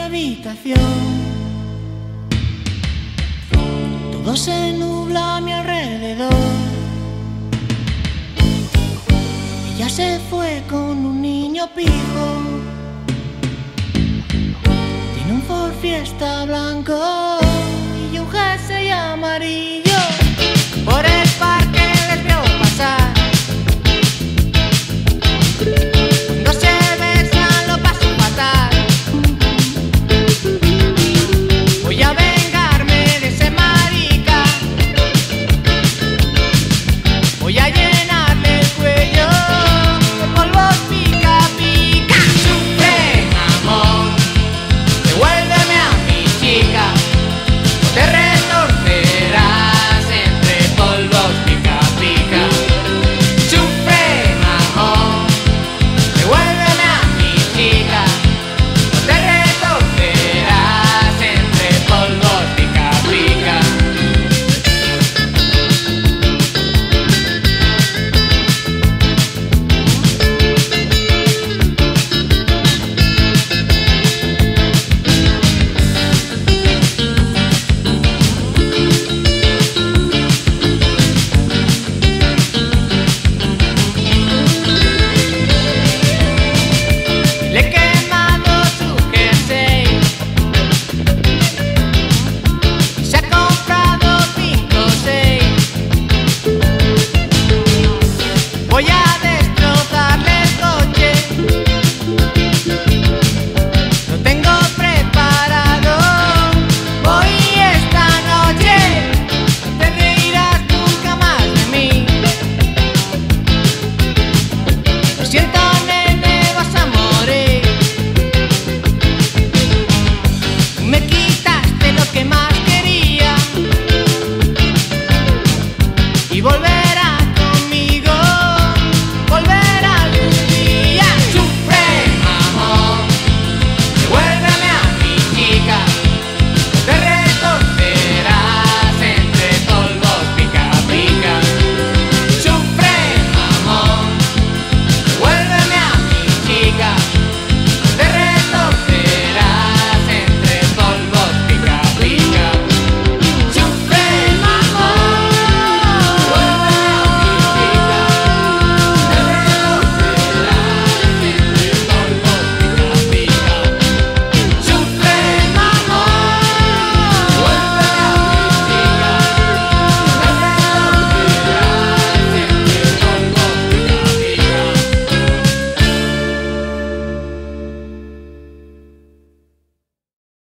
habitación. Todo se nubla a mi alrededor. Ella se fue con un niño pijo. Tiene un Ford Fiesta blanco y volver.